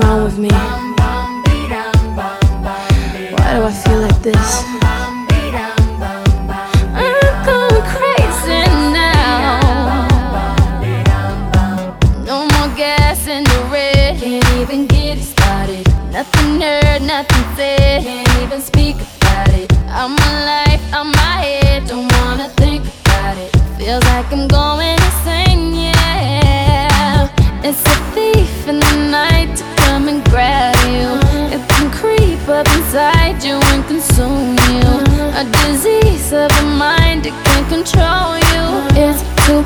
wrong with me? Why do I feel like this? I'm going crazy now. No more gas in the red. Can't even get it started. Nothing heard, nothing said. Can't even speak about it. I'm alive, I'm my head. Don't wanna think about it. Feels like I'm going insane, come and grab you. It can creep up inside you and consume you. A disease of the mind, it can control you. It's too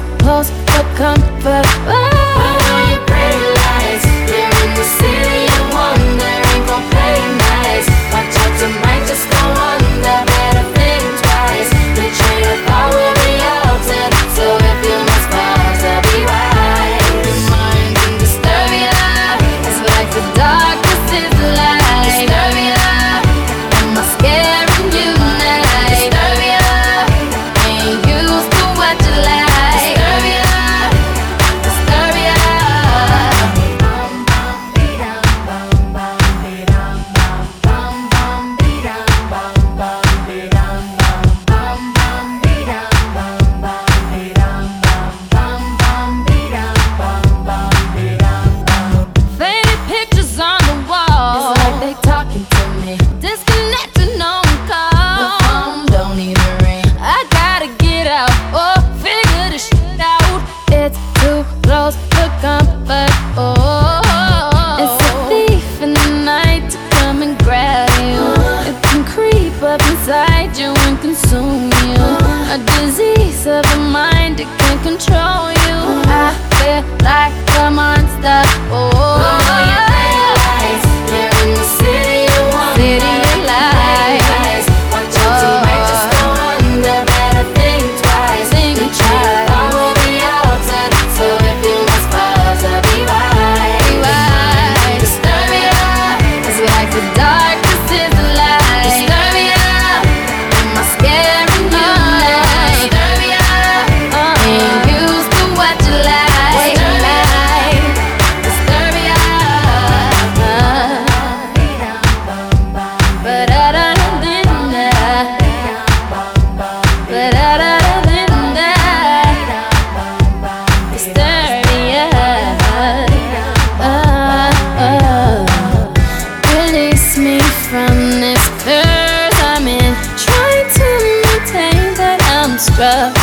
control. me from this curse I'm in. Trying to maintain that I'm struck